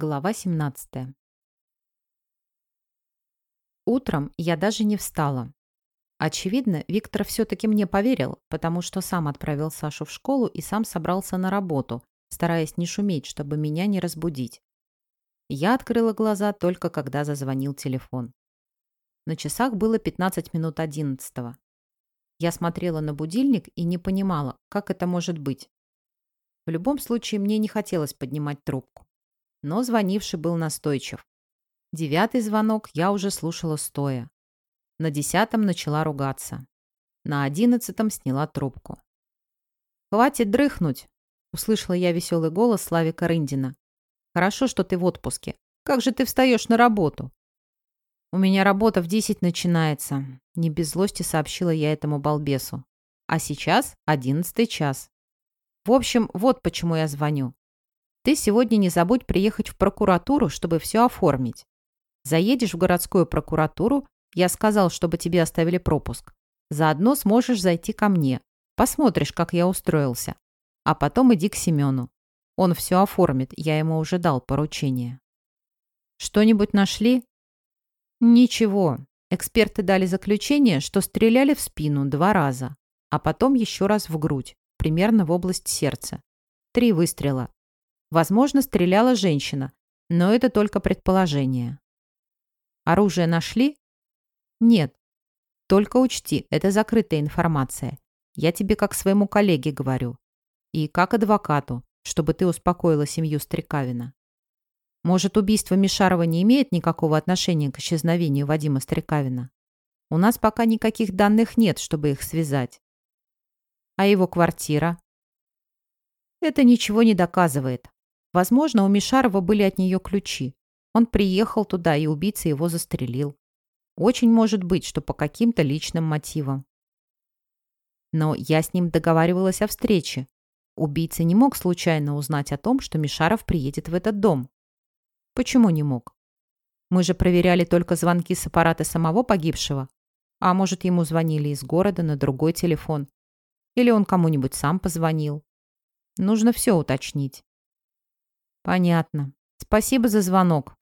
Глава 17. Утром я даже не встала. Очевидно, Виктор все-таки мне поверил, потому что сам отправил Сашу в школу и сам собрался на работу, стараясь не шуметь, чтобы меня не разбудить. Я открыла глаза только когда зазвонил телефон. На часах было 15 минут 11 -го. Я смотрела на будильник и не понимала, как это может быть. В любом случае, мне не хотелось поднимать трубку но звонивший был настойчив. Девятый звонок я уже слушала стоя. На десятом начала ругаться. На одиннадцатом сняла трубку. «Хватит дрыхнуть!» — услышала я веселый голос Славика Рындина. «Хорошо, что ты в отпуске. Как же ты встаешь на работу?» «У меня работа в десять начинается», — не без злости сообщила я этому балбесу. «А сейчас одиннадцатый час. В общем, вот почему я звоню. Ты сегодня не забудь приехать в прокуратуру, чтобы все оформить. Заедешь в городскую прокуратуру, я сказал, чтобы тебе оставили пропуск. Заодно сможешь зайти ко мне. Посмотришь, как я устроился. А потом иди к Семену. Он все оформит, я ему уже дал поручение. Что-нибудь нашли? Ничего. Эксперты дали заключение, что стреляли в спину два раза, а потом еще раз в грудь, примерно в область сердца. Три выстрела. Возможно, стреляла женщина, но это только предположение. Оружие нашли? Нет. Только учти, это закрытая информация. Я тебе как своему коллеге говорю. И как адвокату, чтобы ты успокоила семью Стрекавина. Может, убийство Мишарова не имеет никакого отношения к исчезновению Вадима Стрекавина? У нас пока никаких данных нет, чтобы их связать. А его квартира? Это ничего не доказывает. Возможно, у Мишарова были от нее ключи. Он приехал туда, и убийца его застрелил. Очень может быть, что по каким-то личным мотивам. Но я с ним договаривалась о встрече. Убийца не мог случайно узнать о том, что Мишаров приедет в этот дом. Почему не мог? Мы же проверяли только звонки с аппарата самого погибшего. А может, ему звонили из города на другой телефон. Или он кому-нибудь сам позвонил. Нужно все уточнить. Понятно. Спасибо за звонок.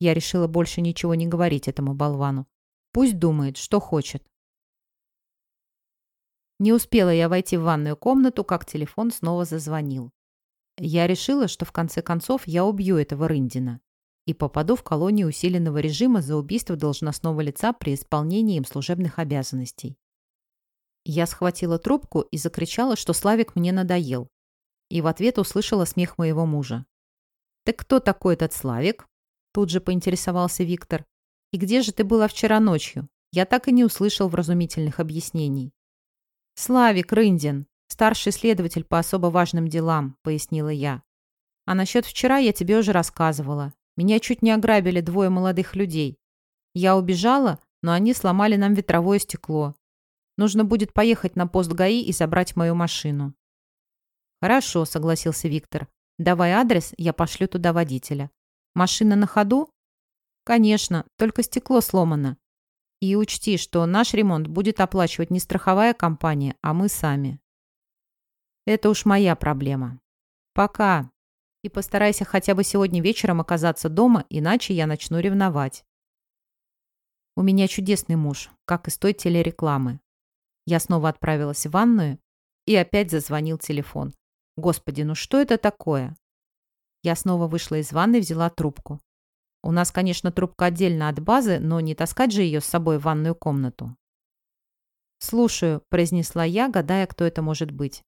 Я решила больше ничего не говорить этому болвану. Пусть думает, что хочет. Не успела я войти в ванную комнату, как телефон снова зазвонил. Я решила, что в конце концов я убью этого Рындина и попаду в колонию усиленного режима за убийство должностного лица при исполнении им служебных обязанностей. Я схватила трубку и закричала, что Славик мне надоел. И в ответ услышала смех моего мужа. «Так кто такой этот Славик?» Тут же поинтересовался Виктор. «И где же ты была вчера ночью? Я так и не услышал вразумительных объяснений». «Славик Рындин, старший следователь по особо важным делам», пояснила я. «А насчет вчера я тебе уже рассказывала. Меня чуть не ограбили двое молодых людей. Я убежала, но они сломали нам ветровое стекло. Нужно будет поехать на пост ГАИ и забрать мою машину». «Хорошо», — согласился Виктор. Давай адрес, я пошлю туда водителя. Машина на ходу? Конечно, только стекло сломано. И учти, что наш ремонт будет оплачивать не страховая компания, а мы сами. Это уж моя проблема. Пока. И постарайся хотя бы сегодня вечером оказаться дома, иначе я начну ревновать. У меня чудесный муж, как из той телерекламы. Я снова отправилась в ванную, и опять зазвонил телефон. Господи, ну что это такое? Я снова вышла из ванной, взяла трубку. У нас, конечно, трубка отдельно от базы, но не таскать же ее с собой в ванную комнату. «Слушаю», — произнесла я, гадая, кто это может быть.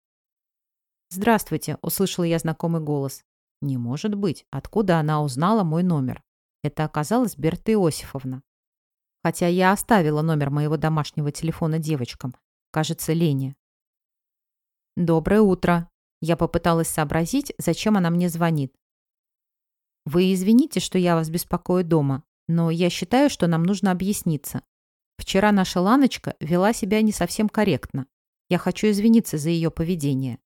«Здравствуйте», — услышала я знакомый голос. «Не может быть. Откуда она узнала мой номер?» Это оказалась Берта Иосифовна. Хотя я оставила номер моего домашнего телефона девочкам. Кажется, Лене. «Доброе утро», я попыталась сообразить, зачем она мне звонит. «Вы извините, что я вас беспокою дома, но я считаю, что нам нужно объясниться. Вчера наша Ланочка вела себя не совсем корректно. Я хочу извиниться за ее поведение.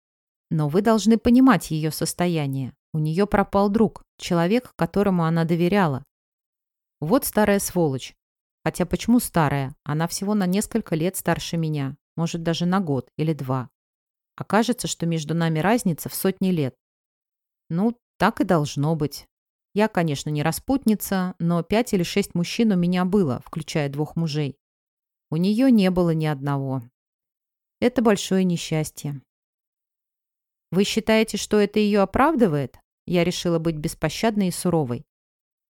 Но вы должны понимать ее состояние. У нее пропал друг, человек, которому она доверяла. Вот старая сволочь. Хотя почему старая? Она всего на несколько лет старше меня. Может, даже на год или два. Окажется, что между нами разница в сотни лет. Ну, так и должно быть. Я, конечно, не распутница, но пять или шесть мужчин у меня было, включая двух мужей. У нее не было ни одного. Это большое несчастье. Вы считаете, что это ее оправдывает? Я решила быть беспощадной и суровой.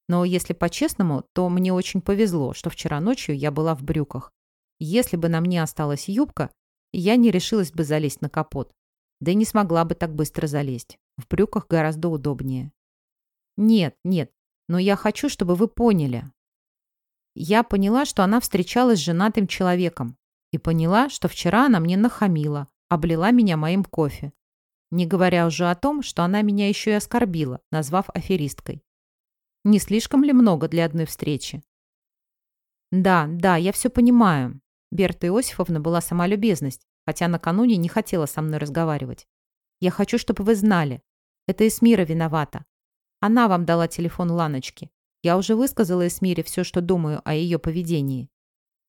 Но если по-честному, то мне очень повезло, что вчера ночью я была в брюках. Если бы на мне осталась юбка, я не решилась бы залезть на капот. Да и не смогла бы так быстро залезть. В брюках гораздо удобнее. Нет, нет, но я хочу, чтобы вы поняли. Я поняла, что она встречалась с женатым человеком. И поняла, что вчера она мне нахамила, облила меня моим кофе. Не говоря уже о том, что она меня еще и оскорбила, назвав аферисткой. Не слишком ли много для одной встречи? Да, да, я все понимаю. Берта Иосифовна была сама любезность, хотя накануне не хотела со мной разговаривать. Я хочу, чтобы вы знали. Это Эсмира виновата. Она вам дала телефон Ланочки. Я уже высказала Эсмире все, что думаю о ее поведении.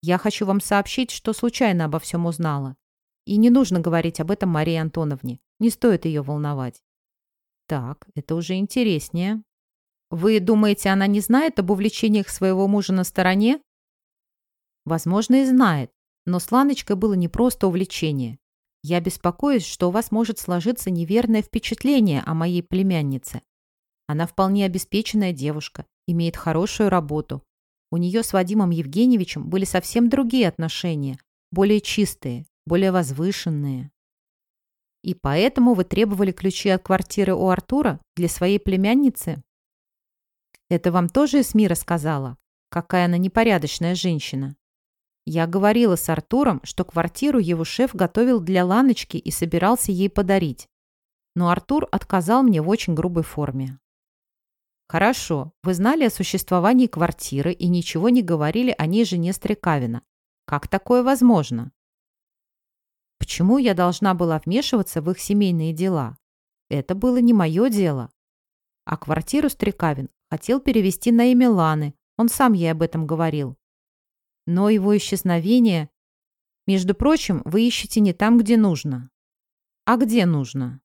Я хочу вам сообщить, что случайно обо всем узнала. И не нужно говорить об этом Марии Антоновне. Не стоит ее волновать. Так, это уже интереснее. Вы думаете, она не знает об увлечениях своего мужа на стороне? Возможно, и знает. Но с Ланочкой было не просто увлечение. Я беспокоюсь, что у вас может сложиться неверное впечатление о моей племяннице. Она вполне обеспеченная девушка, имеет хорошую работу. У нее с Вадимом Евгеньевичем были совсем другие отношения, более чистые, более возвышенные. И поэтому вы требовали ключи от квартиры у Артура для своей племянницы? Это вам тоже Эсмира сказала? Какая она непорядочная женщина. Я говорила с Артуром, что квартиру его шеф готовил для Ланочки и собирался ей подарить. Но Артур отказал мне в очень грубой форме. Хорошо, вы знали о существовании квартиры и ничего не говорили о ней жене Стрекавина. Как такое возможно? Почему я должна была вмешиваться в их семейные дела? Это было не мое дело. А квартиру Стрекавин хотел перевести на имя Ланы. Он сам ей об этом говорил. Но его исчезновение... Между прочим, вы ищете не там, где нужно. А где нужно?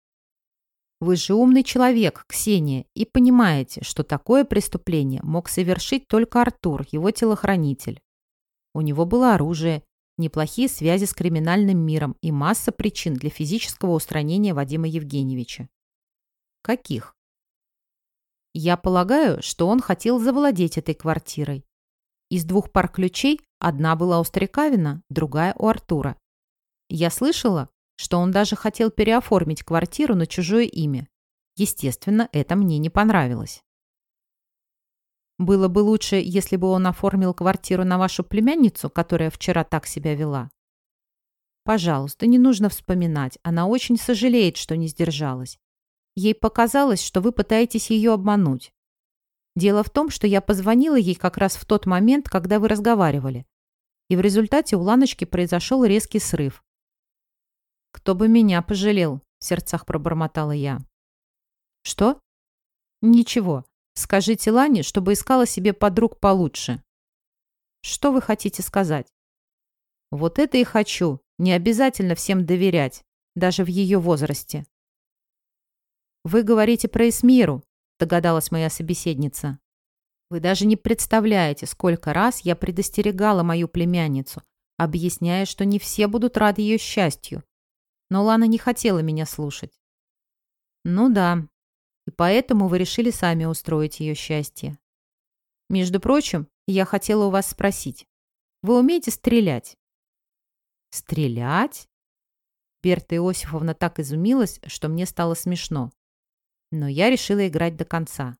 Вы же умный человек, Ксения, и понимаете, что такое преступление мог совершить только Артур, его телохранитель. У него было оружие, неплохие связи с криминальным миром и масса причин для физического устранения Вадима Евгеньевича. Каких? Я полагаю, что он хотел завладеть этой квартирой. Из двух пар ключей одна была у Стрекавина, другая у Артура. Я слышала, что он даже хотел переоформить квартиру на чужое имя. Естественно, это мне не понравилось. Было бы лучше, если бы он оформил квартиру на вашу племянницу, которая вчера так себя вела. Пожалуйста, не нужно вспоминать. Она очень сожалеет, что не сдержалась. Ей показалось, что вы пытаетесь ее обмануть. Дело в том, что я позвонила ей как раз в тот момент, когда вы разговаривали. И в результате у Ланочки произошел резкий срыв. «Кто бы меня пожалел?» — в сердцах пробормотала я. «Что?» «Ничего. Скажите Лане, чтобы искала себе подруг получше». «Что вы хотите сказать?» «Вот это и хочу. Не обязательно всем доверять, даже в ее возрасте». «Вы говорите про Эсмиру», — догадалась моя собеседница. «Вы даже не представляете, сколько раз я предостерегала мою племянницу, объясняя, что не все будут рады ее счастью, но Лана не хотела меня слушать. Ну да, и поэтому вы решили сами устроить ее счастье. Между прочим, я хотела у вас спросить, вы умеете стрелять? Стрелять? Берта Иосифовна так изумилась, что мне стало смешно. Но я решила играть до конца.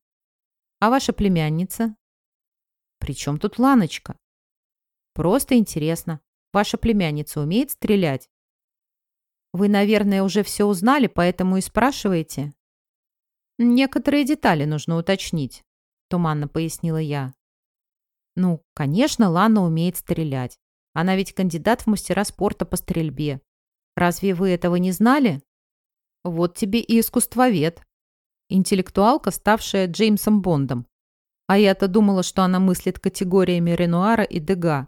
А ваша племянница? При чем тут Ланочка? Просто интересно. Ваша племянница умеет стрелять? Вы, наверное, уже все узнали, поэтому и спрашиваете?» «Некоторые детали нужно уточнить», — туманно пояснила я. «Ну, конечно, Лана умеет стрелять. Она ведь кандидат в мастера спорта по стрельбе. Разве вы этого не знали? Вот тебе и искусствовед. Интеллектуалка, ставшая Джеймсом Бондом. А я-то думала, что она мыслит категориями Ренуара и Дега.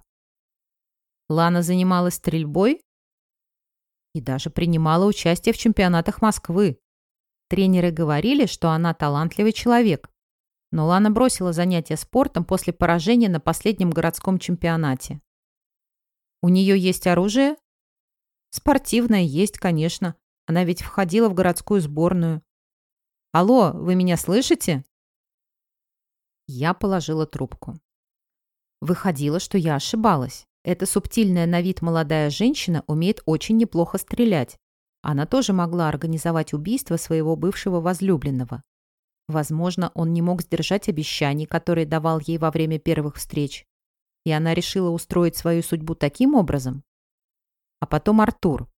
Лана занималась стрельбой? и даже принимала участие в чемпионатах Москвы. Тренеры говорили, что она талантливый человек. Но Лана бросила занятия спортом после поражения на последнем городском чемпионате. «У нее есть оружие?» «Спортивное есть, конечно. Она ведь входила в городскую сборную». «Алло, вы меня слышите?» Я положила трубку. Выходило, что я ошибалась. Эта субтильная на вид молодая женщина умеет очень неплохо стрелять. Она тоже могла организовать убийство своего бывшего возлюбленного. Возможно, он не мог сдержать обещаний, которые давал ей во время первых встреч. И она решила устроить свою судьбу таким образом. А потом Артур.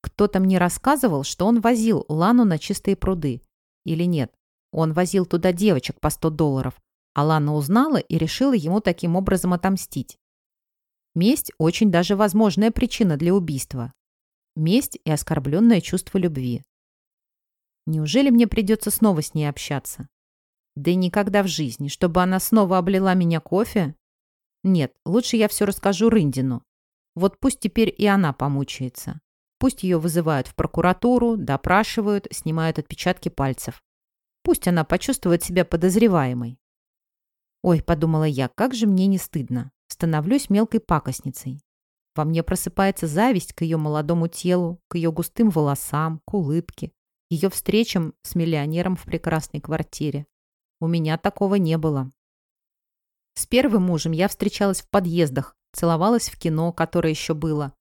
Кто-то мне рассказывал, что он возил Лану на чистые пруды. Или нет? Он возил туда девочек по 100 долларов, Алана узнала и решила ему таким образом отомстить. Месть – очень даже возможная причина для убийства. Месть и оскорбленное чувство любви. Неужели мне придется снова с ней общаться? Да никогда в жизни, чтобы она снова облила меня кофе? Нет, лучше я все расскажу Рындину. Вот пусть теперь и она помучается. Пусть ее вызывают в прокуратуру, допрашивают, снимают отпечатки пальцев. Пусть она почувствует себя подозреваемой. Ой, подумала я, как же мне не стыдно. Становлюсь мелкой пакостницей. Во мне просыпается зависть к ее молодому телу, к ее густым волосам, к улыбке, ее встречам с миллионером в прекрасной квартире. У меня такого не было. С первым мужем я встречалась в подъездах, целовалась в кино, которое еще было.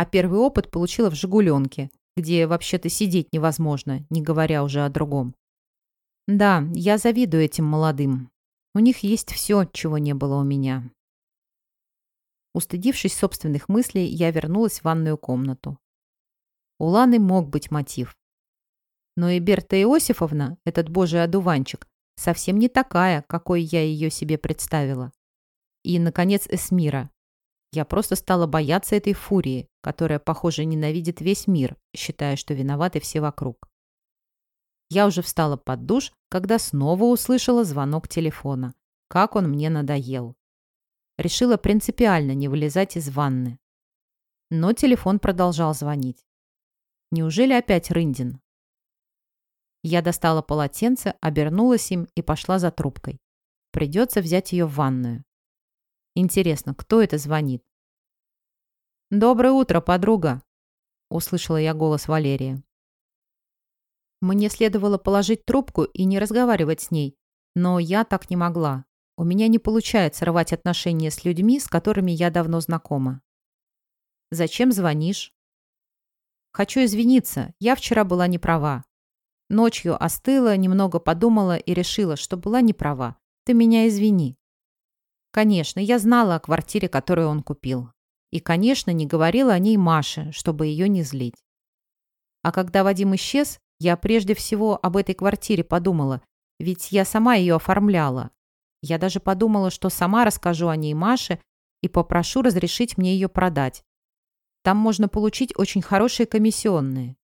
А первый опыт получила в «Жигуленке», где вообще-то сидеть невозможно, не говоря уже о другом. Да, я завидую этим молодым. У них есть все, чего не было у меня. Устыдившись собственных мыслей, я вернулась в ванную комнату. У Ланы мог быть мотив. Но и Берта Иосифовна, этот божий одуванчик, совсем не такая, какой я ее себе представила. И, наконец, Эсмира. Я просто стала бояться этой фурии, которая, похоже, ненавидит весь мир, считая, что виноваты все вокруг. Я уже встала под душ, когда снова услышала звонок телефона. Как он мне надоел. Решила принципиально не вылезать из ванны. Но телефон продолжал звонить. Неужели опять Рындин? Я достала полотенце, обернулась им и пошла за трубкой. Придется взять ее в ванную. Интересно, кто это звонит? «Доброе утро, подруга!» Услышала я голос Валерия. Мне следовало положить трубку и не разговаривать с ней, но я так не могла. У меня не получается рвать отношения с людьми, с которыми я давно знакома. «Зачем звонишь?» «Хочу извиниться. Я вчера была не права. Ночью остыла, немного подумала и решила, что была не права. Ты меня извини». Конечно, я знала о квартире, которую он купил. И, конечно, не говорила о ней Маше, чтобы ее не злить. А когда Вадим исчез, я прежде всего об этой квартире подумала, ведь я сама ее оформляла. Я даже подумала, что сама расскажу о ней Маше и попрошу разрешить мне ее продать. Там можно получить очень хорошие комиссионные.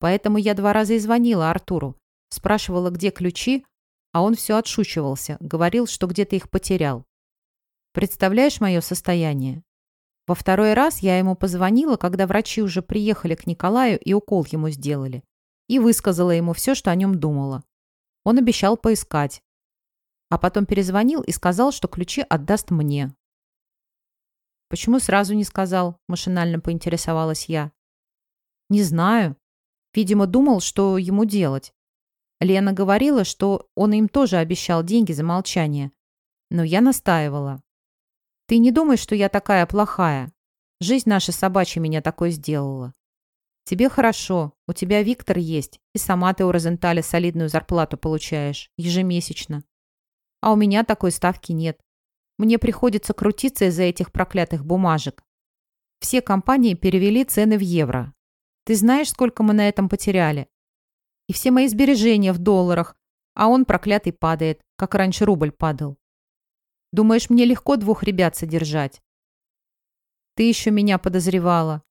Поэтому я два раза и звонила Артуру, спрашивала, где ключи, а он все отшучивался, говорил, что где-то их потерял. Представляешь мое состояние? Во второй раз я ему позвонила, когда врачи уже приехали к Николаю и укол ему сделали и высказала ему все, что о нем думала. Он обещал поискать. А потом перезвонил и сказал, что ключи отдаст мне. «Почему сразу не сказал?» – машинально поинтересовалась я. «Не знаю. Видимо, думал, что ему делать. Лена говорила, что он им тоже обещал деньги за молчание. Но я настаивала. Ты не думай, что я такая плохая. Жизнь наша собачья меня такой сделала. Тебе хорошо, у тебя Виктор есть, и сама ты у Розенталя солидную зарплату получаешь, ежемесячно. А у меня такой ставки нет. Мне приходится крутиться из-за этих проклятых бумажек. Все компании перевели цены в евро. Ты знаешь, сколько мы на этом потеряли? И все мои сбережения в долларах, а он проклятый падает, как раньше рубль падал. Думаешь, мне легко двух ребят содержать? Ты еще меня подозревала.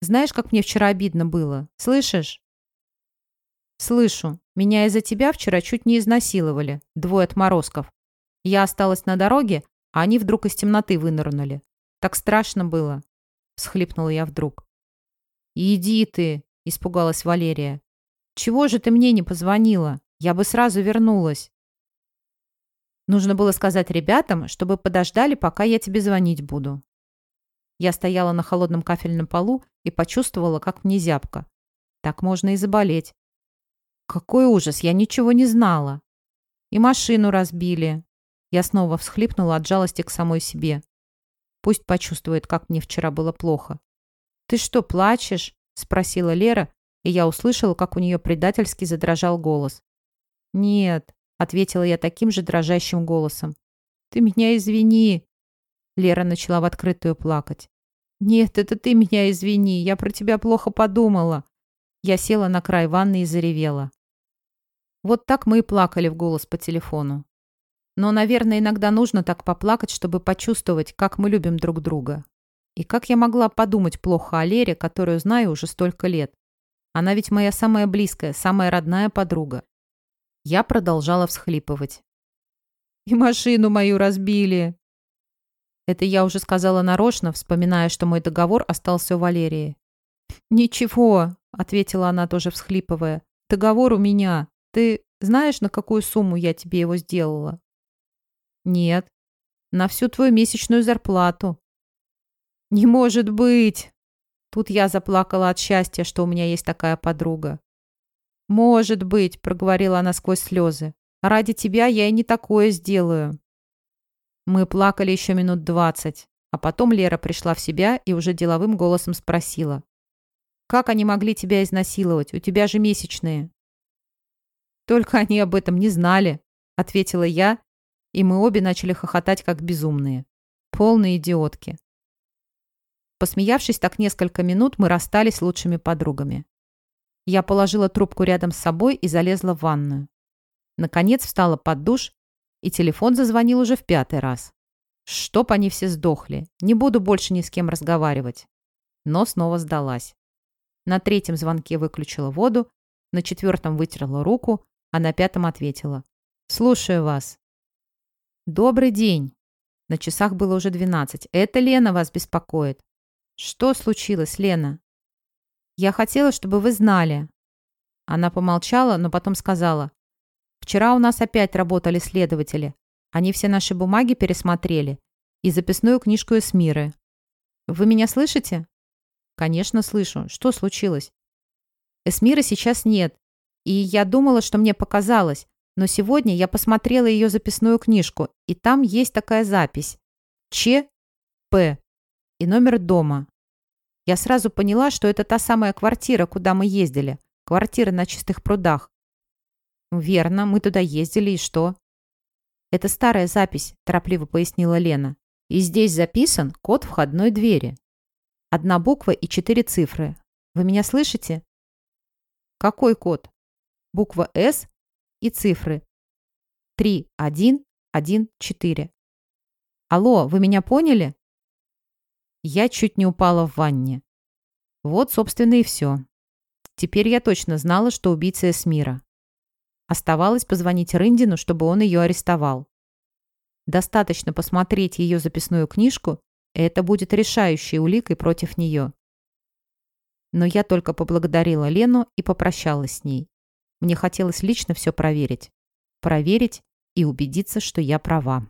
Знаешь, как мне вчера обидно было? Слышишь?» «Слышу. Меня из-за тебя вчера чуть не изнасиловали. Двое отморозков. Я осталась на дороге, а они вдруг из темноты вынырнули. Так страшно было!» Схлипнула я вдруг. «Иди ты!» – испугалась Валерия. «Чего же ты мне не позвонила? Я бы сразу вернулась!» Нужно было сказать ребятам, чтобы подождали, пока я тебе звонить буду. Я стояла на холодном кафельном полу и почувствовала, как мне зябко. Так можно и заболеть. Какой ужас, я ничего не знала. И машину разбили. Я снова всхлипнула от жалости к самой себе. Пусть почувствует, как мне вчера было плохо. «Ты что, плачешь?» – спросила Лера, и я услышала, как у нее предательски задрожал голос. «Нет», – ответила я таким же дрожащим голосом. «Ты меня извини». Лера начала в открытую плакать. «Нет, это ты меня извини, я про тебя плохо подумала». Я села на край ванны и заревела. Вот так мы и плакали в голос по телефону. Но, наверное, иногда нужно так поплакать, чтобы почувствовать, как мы любим друг друга. И как я могла подумать плохо о Лере, которую знаю уже столько лет. Она ведь моя самая близкая, самая родная подруга. Я продолжала всхлипывать. «И машину мою разбили!» Это я уже сказала нарочно, вспоминая, что мой договор остался у Валерии. «Ничего», — ответила она, тоже всхлипывая. «Договор у меня. Ты знаешь, на какую сумму я тебе его сделала?» «Нет. На всю твою месячную зарплату». «Не может быть!» Тут я заплакала от счастья, что у меня есть такая подруга. «Может быть», — проговорила она сквозь слезы. «Ради тебя я и не такое сделаю». Мы плакали еще минут двадцать, а потом Лера пришла в себя и уже деловым голосом спросила. «Как они могли тебя изнасиловать? У тебя же месячные». «Только они об этом не знали», — ответила я и мы обе начали хохотать, как безумные. Полные идиотки. Посмеявшись так несколько минут, мы расстались лучшими подругами. Я положила трубку рядом с собой и залезла в ванную. Наконец встала под душ, и телефон зазвонил уже в пятый раз. Чтоб они все сдохли. Не буду больше ни с кем разговаривать. Но снова сдалась. На третьем звонке выключила воду, на четвертом вытерла руку, а на пятом ответила. «Слушаю вас». «Добрый день!» На часах было уже двенадцать. «Это Лена вас беспокоит». «Что случилось, Лена?» «Я хотела, чтобы вы знали». Она помолчала, но потом сказала. «Вчера у нас опять работали следователи. Они все наши бумаги пересмотрели. И записную книжку Эсмиры. Вы меня слышите?» «Конечно, слышу. Что случилось?» «Эсмиры сейчас нет. И я думала, что мне показалось. Но сегодня я посмотрела ее записную книжку, и там есть такая запись. Ч. П. И номер дома. Я сразу поняла, что это та самая квартира, куда мы ездили. Квартира на чистых прудах. Верно, мы туда ездили, и что? Это старая запись, торопливо пояснила Лена. И здесь записан код входной двери. Одна буква и четыре цифры. Вы меня слышите? Какой код? Буква «С» и цифры 3, 1, 1, 4. Алло, вы меня поняли? Я чуть не упала в ванне. Вот, собственно, и все. Теперь я точно знала, что убийца Эсмира. Оставалось позвонить Рындину, чтобы он ее арестовал. Достаточно посмотреть ее записную книжку, и это будет решающей уликой против нее. Но я только поблагодарила Лену и попрощалась с ней. Мне хотелось лично все проверить. Проверить и убедиться, что я права.